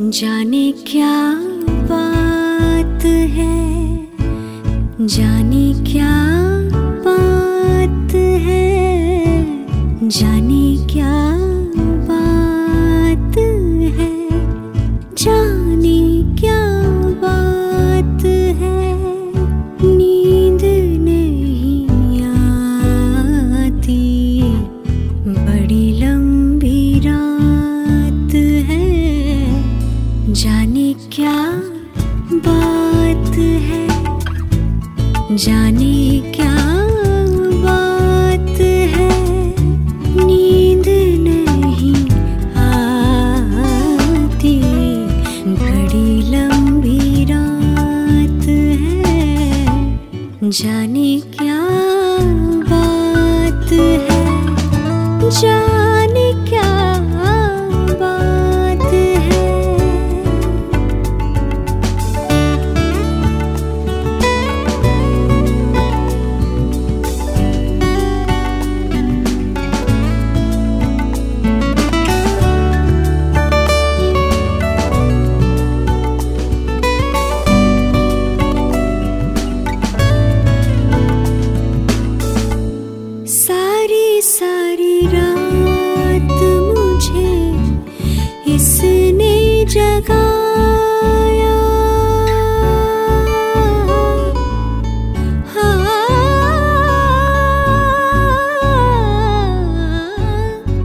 जाने क्या बात है? जाने क्या बात है? जाने बात है। जाने क्या बात है। नींद नहीं आती। बड़ी लंबी रात है। जाने क्या बात है। जाने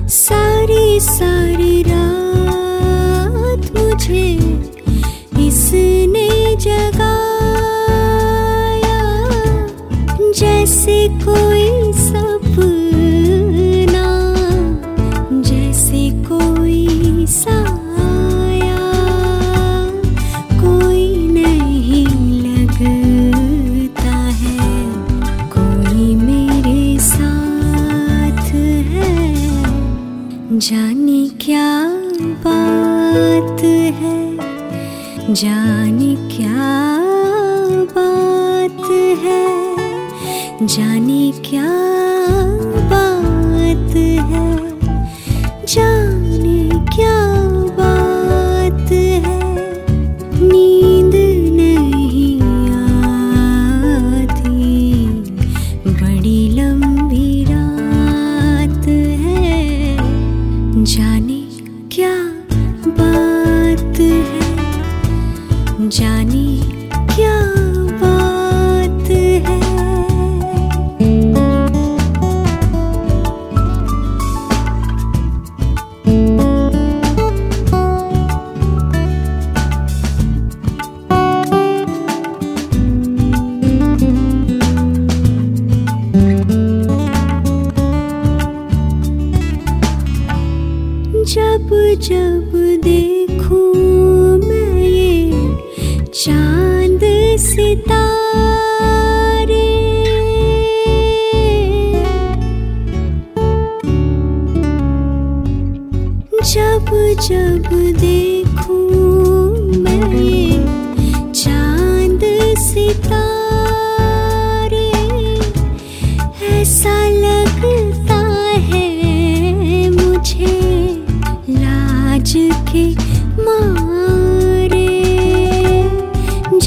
सारी सारी रात मुझे जैसे कोई जाने क्या बात है? जाने क्या बात है? जाने क्या जाने क्या बात है? जाने जब जब देखूँ मैं ये चाँद सितारे। जब जब देखूँ मैं ये चाँद सितारे, ऐसा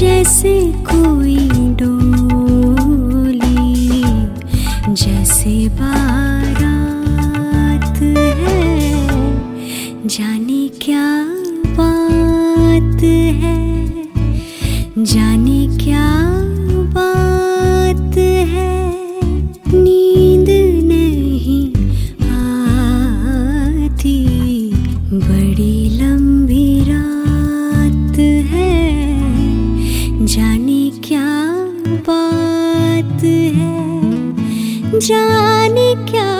जैसे कोई डोली जैसे बारात है जाने क्या जाने क्या